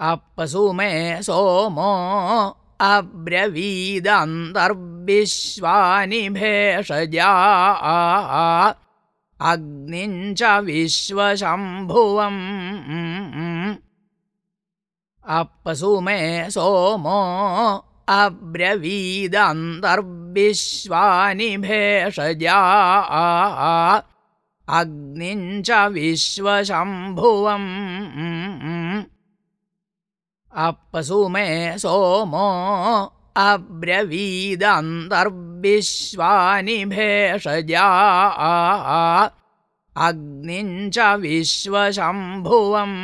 अप्सु मे सोमो अब्रवीदन्तर्विश्वानि भेषजा। अग्निं च विश्वशम्भुवम्। अप्सु मे सोमो अब्रवीदन्तर्विश्वानि भेषजा। अग्निं च विश्वशम्भुवम् अप्सु मे सोमो अब्रवीदन्तर्विश्वानि भेषजा। अग्निं च विश्वशम्भुवम्